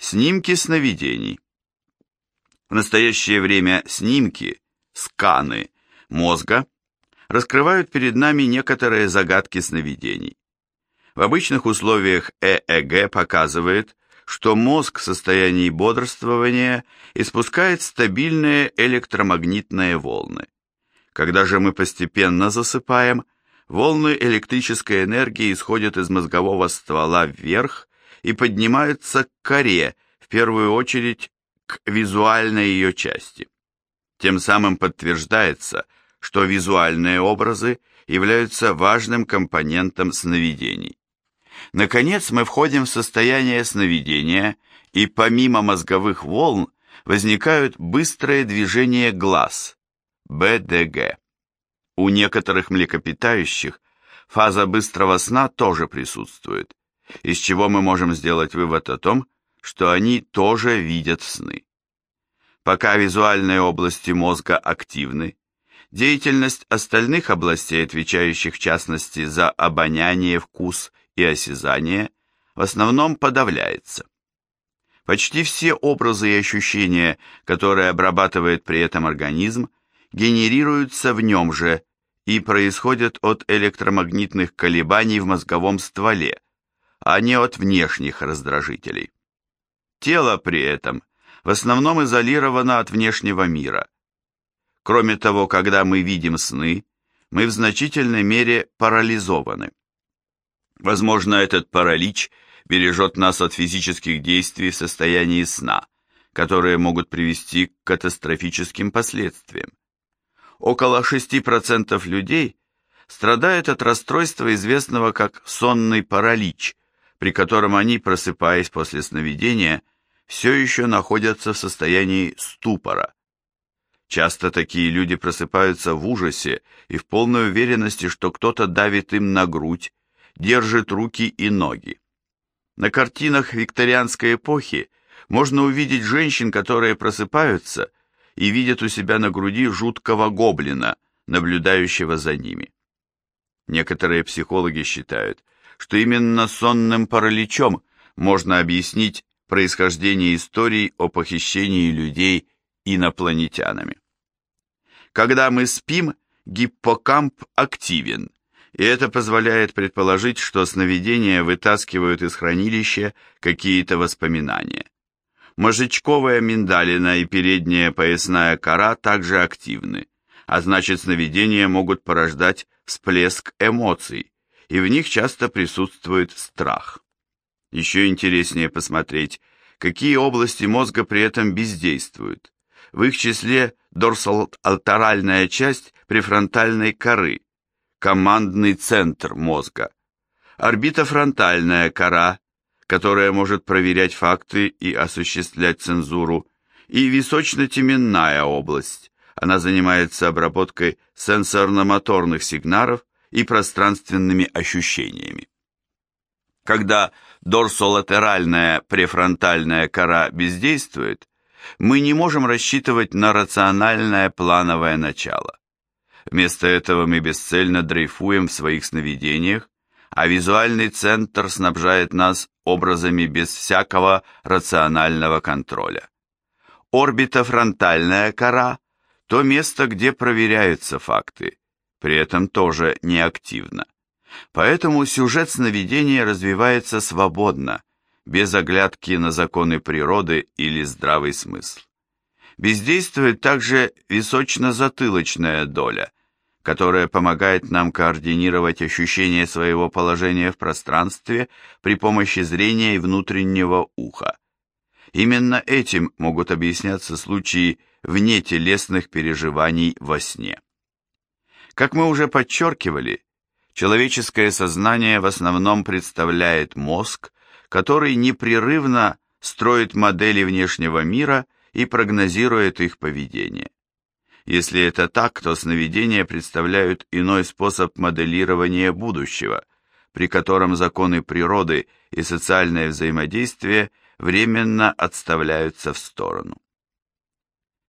Снимки сновидений. В настоящее время снимки, сканы мозга раскрывают перед нами некоторые загадки сновидений. В обычных условиях ЭЭГ показывает, что мозг в состоянии бодрствования испускает стабильные электромагнитные волны. Когда же мы постепенно засыпаем, волны электрической энергии исходят из мозгового ствола вверх и поднимаются к коре, в первую очередь к визуальной ее части. Тем самым подтверждается, что визуальные образы являются важным компонентом сновидений. Наконец мы входим в состояние сновидения, и помимо мозговых волн возникают быстрые движения глаз, БДГ. У некоторых млекопитающих фаза быстрого сна тоже присутствует, из чего мы можем сделать вывод о том, что они тоже видят сны. Пока визуальные области мозга активны, деятельность остальных областей, отвечающих в частности за обоняние, вкус и осязание, в основном подавляется. Почти все образы и ощущения, которые обрабатывает при этом организм, генерируются в нем же и происходят от электромагнитных колебаний в мозговом стволе, а не от внешних раздражителей. Тело при этом в основном изолировано от внешнего мира. Кроме того, когда мы видим сны, мы в значительной мере парализованы. Возможно, этот паралич бережет нас от физических действий в состоянии сна, которые могут привести к катастрофическим последствиям. Около 6% людей страдают от расстройства, известного как сонный паралич, при котором они, просыпаясь после сновидения, все еще находятся в состоянии ступора. Часто такие люди просыпаются в ужасе и в полной уверенности, что кто-то давит им на грудь, держит руки и ноги. На картинах викторианской эпохи можно увидеть женщин, которые просыпаются и видят у себя на груди жуткого гоблина, наблюдающего за ними. Некоторые психологи считают, что именно сонным параличом можно объяснить происхождение историй о похищении людей инопланетянами. Когда мы спим, гиппокамп активен, и это позволяет предположить, что сновидения вытаскивают из хранилища какие-то воспоминания. Мозжечковая миндалина и передняя поясная кора также активны, а значит сновидения могут порождать всплеск эмоций, и в них часто присутствует страх. Еще интереснее посмотреть, какие области мозга при этом бездействуют. В их числе дорсоалтеральная часть префронтальной коры, командный центр мозга, орбитофронтальная кора, которая может проверять факты и осуществлять цензуру, и височно-теменная область. Она занимается обработкой сенсорно-моторных сигналов и пространственными ощущениями. Когда дорсолатеральная префронтальная кора бездействует, мы не можем рассчитывать на рациональное плановое начало. Вместо этого мы бесцельно дрейфуем в своих сновидениях, а визуальный центр снабжает нас образами без всякого рационального контроля. Орбитофронтальная кора – то место, где проверяются факты, при этом тоже неактивно. Поэтому сюжет сновидения развивается свободно, без оглядки на законы природы или здравый смысл. Бездействует также височно-затылочная доля, которая помогает нам координировать ощущение своего положения в пространстве при помощи зрения и внутреннего уха. Именно этим могут объясняться случаи внетелесных переживаний во сне. Как мы уже подчеркивали, человеческое сознание в основном представляет мозг, который непрерывно строит модели внешнего мира и прогнозирует их поведение. Если это так, то сновидения представляют иной способ моделирования будущего, при котором законы природы и социальное взаимодействие временно отставляются в сторону.